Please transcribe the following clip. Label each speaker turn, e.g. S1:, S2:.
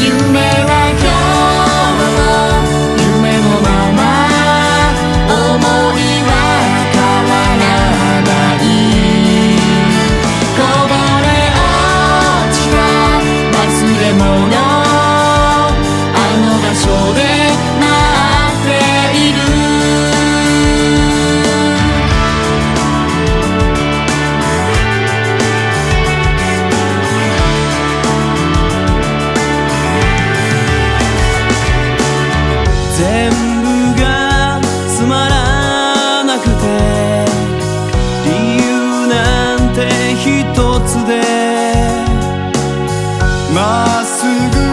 S1: 夢は
S2: で
S3: まっすぐ